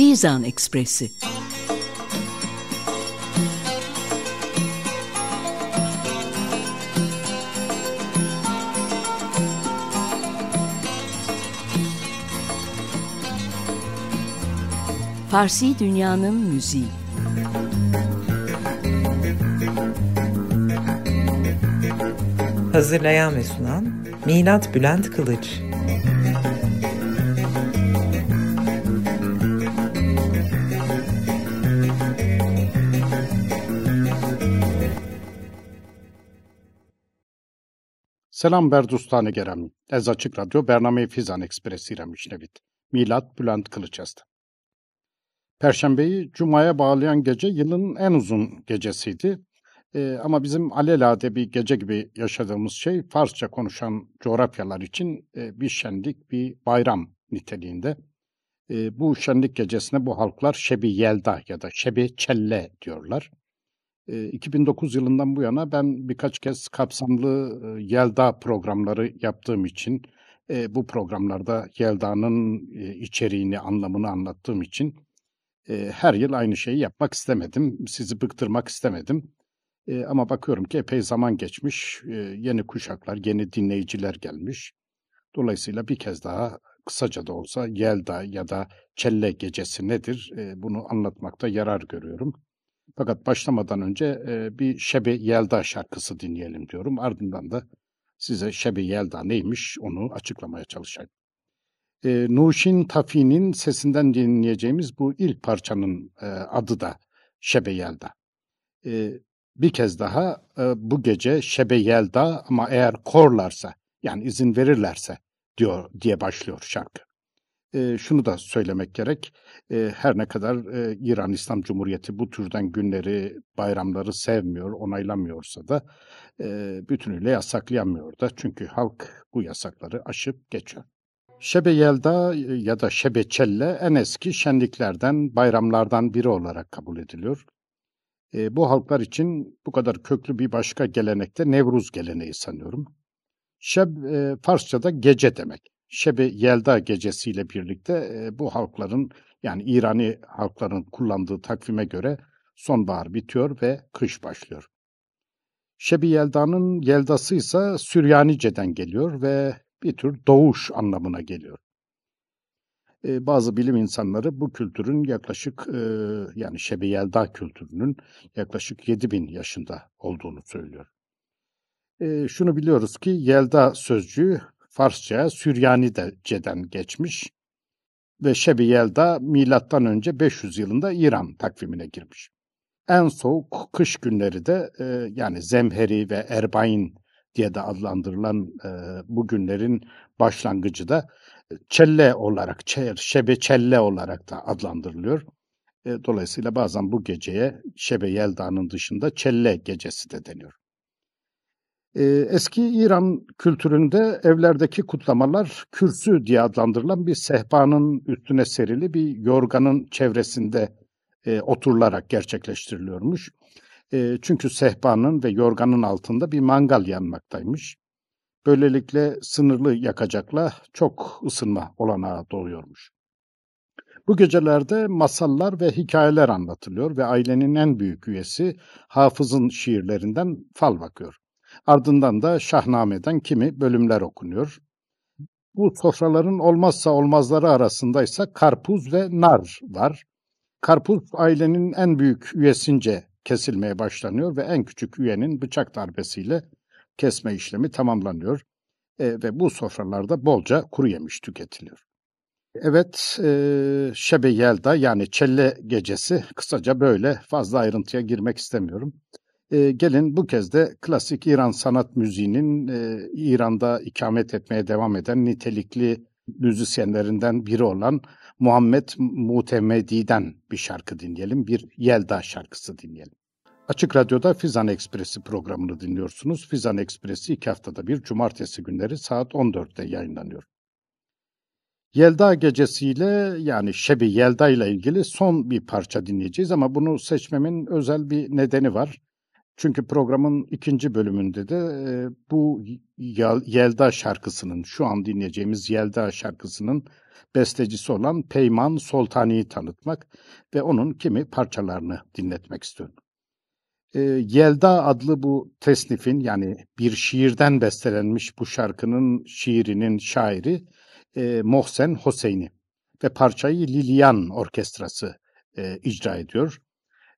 Fizan Ekspresi. Farsi Dünya'nın Müziği. Hazırlayan ve sunan Milat Bülent Kılıç Selam berdustane gerami. Ez Açık Radyo Bername Fizan Ekspresi ile mişnevit. Milat Bülent Kılıç est. Perşembeyi Cuma'ya bağlayan gece yılın en uzun gecesiydi. Ee, ama bizim alelade bir gece gibi yaşadığımız şey Farsça konuşan coğrafyalar için e, bir şenlik, bir bayram niteliğinde. E, bu şenlik gecesine bu halklar Şebi Yelda ya da Şebi Çelle diyorlar. 2009 yılından bu yana ben birkaç kez kapsamlı Yelda programları yaptığım için bu programlarda Yelda'nın içeriğini, anlamını anlattığım için her yıl aynı şeyi yapmak istemedim. Sizi bıktırmak istemedim. Ama bakıyorum ki epey zaman geçmiş. Yeni kuşaklar, yeni dinleyiciler gelmiş. Dolayısıyla bir kez daha kısaca da olsa Yelda ya da Çelle Gecesi nedir bunu anlatmakta yarar görüyorum. Fakat başlamadan önce e, bir Şebe Yelda şarkısı dinleyelim diyorum. Ardından da size Şebe Yelda neymiş onu açıklamaya çalışayım. E, Nuşin Tafi'nin sesinden dinleyeceğimiz bu ilk parçanın e, adı da Şebe Yelda. E, bir kez daha e, bu gece Şebe Yelda ama eğer korlarsa yani izin verirlerse diyor diye başlıyor şarkı. E, şunu da söylemek gerek. E, her ne kadar e, İran İslam Cumhuriyeti bu türden günleri, bayramları sevmiyor, onaylamıyorsa da e, bütünüyle yasaklayamıyor da. Çünkü halk bu yasakları aşıp geçiyor. Şebe Yelda ya da Şebe Çelle en eski şenliklerden, bayramlardan biri olarak kabul ediliyor. E, bu halklar için bu kadar köklü bir başka gelenekte Nevruz geleneği sanıyorum. Şeb e, Farsça'da gece demek. Şebi Yelda gecesiyle birlikte bu halkların yani İrani halkların kullandığı takvime göre sonbahar bitiyor ve kış başlıyor. Şebi Yelda'nın Yeldası ise Süryanice'den geliyor ve bir tür doğuş anlamına geliyor. Bazı bilim insanları bu kültürün yaklaşık yani Şebi Yelda kültürünün yaklaşık 7000 yaşında olduğunu söylüyor. Şunu biliyoruz ki Yelda sözcüğü Farsça'ya Süryanice'den geçmiş ve Şebiyel'da milattan önce 500 yılında İran takvimine girmiş. En soğuk kış günleri de e, yani Zemheri ve Erbain diye de adlandırılan e, bu günlerin başlangıcı da Çelle olarak, Şebe Çelle olarak da adlandırılıyor. E, dolayısıyla bazen bu geceye Şebe Yelda'nın dışında Çelle gecesi de deniyor. Eski İran kültüründe evlerdeki kutlamalar kürsü diye adlandırılan bir sehpanın üstüne serili bir yorganın çevresinde e, oturularak gerçekleştiriliyormuş. E, çünkü sehpanın ve yorganın altında bir mangal yanmaktaymış. Böylelikle sınırlı yakacakla çok ısınma olanağı doğuyormuş. Bu gecelerde masallar ve hikayeler anlatılıyor ve ailenin en büyük üyesi Hafız'ın şiirlerinden fal bakıyor. Ardından da Şahname'den kimi bölümler okunuyor. Bu sofraların olmazsa olmazları arasında ise karpuz ve nar var. Karpuz ailenin en büyük üyesince kesilmeye başlanıyor ve en küçük üyenin bıçak darbesiyle kesme işlemi tamamlanıyor. E, ve bu sofralarda bolca kuru yemiş tüketiliyor. Evet, e, Şebe Yelda yani Çelle Gecesi kısaca böyle fazla ayrıntıya girmek istemiyorum. E, gelin bu kez de klasik İran sanat müziğinin e, İran'da ikamet etmeye devam eden nitelikli müzisyenlerinden biri olan Muhammed Mutemedi'den bir şarkı dinleyelim. Bir Yelda şarkısı dinleyelim. Açık Radyo'da Fizan Ekspresi programını dinliyorsunuz. Fizan Ekspresi iki haftada bir cumartesi günleri saat 14'te yayınlanıyor. Yelda gecesiyle yani Şebi Yelda ile ilgili son bir parça dinleyeceğiz ama bunu seçmemin özel bir nedeni var. Çünkü programın ikinci bölümünde de e, bu Yelda şarkısının, şu an dinleyeceğimiz Yelda şarkısının bestecisi olan Peyman Soltani'yi tanıtmak ve onun kimi parçalarını dinletmek istiyorum. E, Yelda adlı bu tesnifin yani bir şiirden bestelenmiş bu şarkının şiirinin şairi e, Mohsen Hoseyni ve parçayı Lilian Orkestrası e, icra ediyor.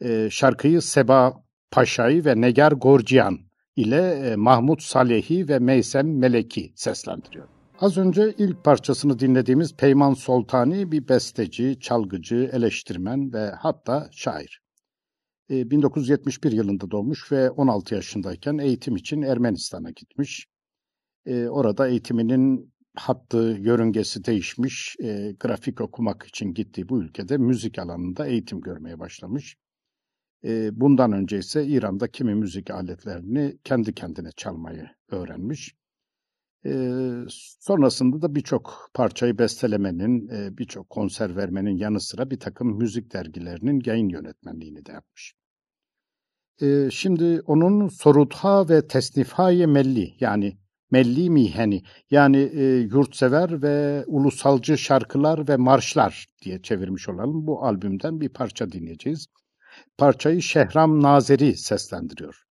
E, şarkıyı Seba Paşa'yı ve Negar Gorcian ile e, Mahmut Salehi ve Meysem Meleki seslendiriyor. Az önce ilk parçasını dinlediğimiz Peyman Soltani bir besteci, çalgıcı, eleştirmen ve hatta şair. 1971 e, yılında doğmuş ve 16 yaşındayken eğitim için Ermenistan'a gitmiş. E, orada eğitiminin hattı, yörüngesi değişmiş, grafik okumak için gittiği bu ülkede müzik alanında eğitim görmeye başlamış. Bundan önce ise İran'da kimi müzik aletlerini kendi kendine çalmayı öğrenmiş. Sonrasında da birçok parçayı bestelemenin, birçok konser vermenin yanı sıra bir takım müzik dergilerinin yayın yönetmenliğini de yapmış. Şimdi onun Sorutha ve Tesnifhaye Melli yani Melli Miheni yani yurtsever ve ulusalcı şarkılar ve marşlar diye çevirmiş olalım. Bu albümden bir parça dinleyeceğiz. Parçayı Şehram Nazeri seslendiriyor.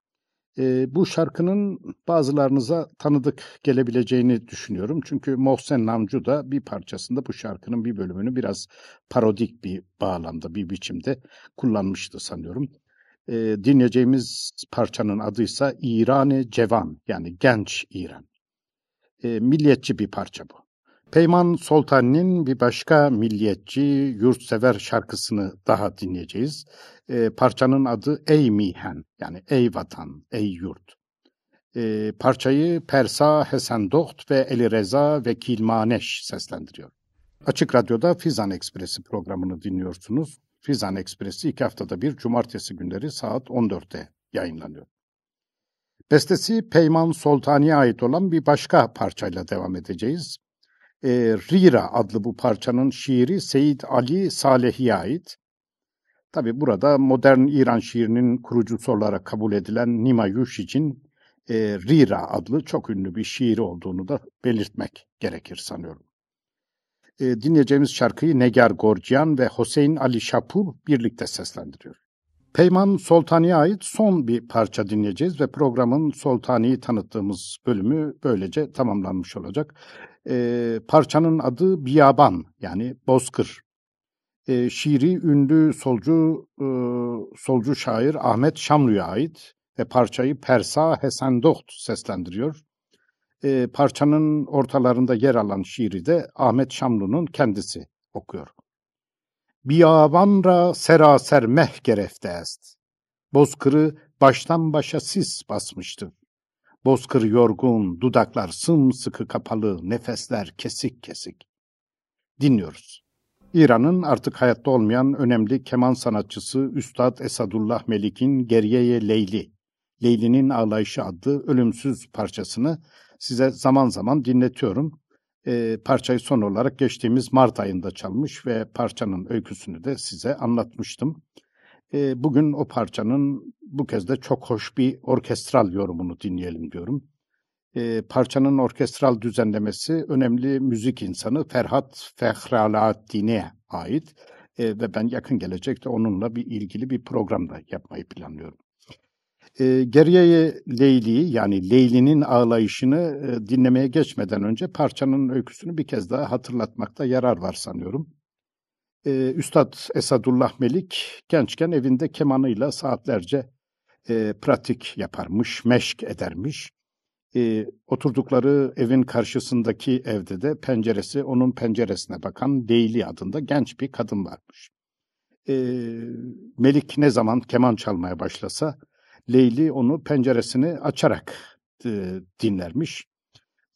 E, bu şarkının bazılarınıza tanıdık gelebileceğini düşünüyorum. Çünkü Mohsen Namcu da bir parçasında bu şarkının bir bölümünü biraz parodik bir bağlamda, bir biçimde kullanmıştı sanıyorum. E, dinleyeceğimiz parçanın adıysa İran-ı Cevan yani Genç İran. E, milliyetçi bir parça bu. Peyman Soltani'nin bir başka milliyetçi, yurtsever şarkısını daha dinleyeceğiz. E, parçanın adı Ey Mihen, yani Ey Vatan, Ey Yurt. E, parçayı Persa Hesendoht ve Eli Reza Vekilmaneş seslendiriyor. Açık Radyo'da Fizan Ekspresi programını dinliyorsunuz. Fizan Ekspresi iki haftada bir cumartesi günleri saat 14'te yayınlanıyor. Bestesi Peyman Soltani'ye ait olan bir başka parçayla devam edeceğiz e, Rira adlı bu parçanın şiiri Seyit Ali Salehi'ye ait. Tabi burada modern İran şiirinin kurucusu olarak kabul edilen Nima Yushic'in e, Rira adlı çok ünlü bir şiiri olduğunu da belirtmek gerekir sanıyorum. E, dinleyeceğimiz şarkıyı Negar Gorcian ve Hüseyin Ali Şapur birlikte seslendiriyor. Peyman Soltani'ye ait son bir parça dinleyeceğiz ve programın Soltani'yi tanıttığımız bölümü böylece tamamlanmış olacak. E, parçanın adı Biyaban yani Bozkır. E, şiiri ünlü solcu e, solcu şair Ahmet Şamlu'ya ait ve parçayı Persa Hesendoht seslendiriyor. E, parçanın ortalarında yer alan şiiri de Ahmet Şamlu'nun kendisi okuyor. Biyaban ra seraser meh gerefte est. Bozkırı baştan başa sis basmıştır. Bozkır yorgun, dudaklar sımsıkı kapalı, nefesler kesik kesik. Dinliyoruz. İran'ın artık hayatta olmayan önemli keman sanatçısı Üstad Esadullah Melik'in Geriyeye Leyli, Leyli'nin Ağlayışı adlı ölümsüz parçasını size zaman zaman dinletiyorum. E, parçayı son olarak geçtiğimiz Mart ayında çalmış ve parçanın öyküsünü de size anlatmıştım. E, bugün o parçanın bu kez de çok hoş bir orkestral yorumunu dinleyelim diyorum. E, parçanın orkestral düzenlemesi önemli müzik insanı Ferhat Fehraladdin'e ait e, ve ben yakın gelecekte onunla bir ilgili bir programda yapmayı planlıyorum. E, geriye Leyli'yi yani Leyli'nin ağlayışını e, dinlemeye geçmeden önce parçanın öyküsünü bir kez daha hatırlatmakta yarar var sanıyorum. E, Üstad Esadullah Melik gençken evinde kemanıyla saatlerce e, pratik yaparmış, meşk edermiş. E, oturdukları evin karşısındaki evde de penceresi onun penceresine bakan Leyli adında genç bir kadın varmış. E, Melik ne zaman keman çalmaya başlasa Leyli onu penceresini açarak e, dinlermiş.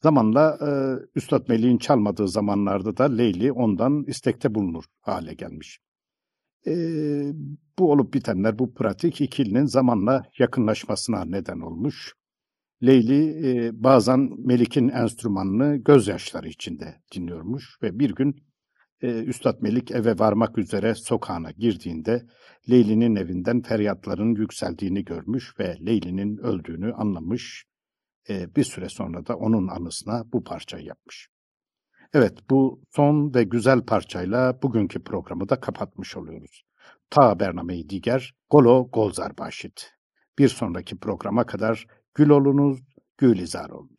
Zamanla e, Üstad Melih'in çalmadığı zamanlarda da Leyli ondan istekte bulunur hale gelmiş. E, bu olup bitenler, bu pratik ikilinin zamanla yakınlaşmasına neden olmuş. Leyli e, bazen Melik'in enstrümanını gözyaşları içinde dinliyormuş ve bir gün e, Üstad Melik eve varmak üzere sokağına girdiğinde Leyli'nin evinden feryatların yükseldiğini görmüş ve Leyli'nin öldüğünü anlamış. E, bir süre sonra da onun anısına bu parçayı yapmış. Evet, bu son ve güzel parçayla bugünkü programı da kapatmış oluyoruz. Ta Bernameyi Diger, Golo Golzar Başit. Bir sonraki programa kadar gül olunuz, gülizar olunuz.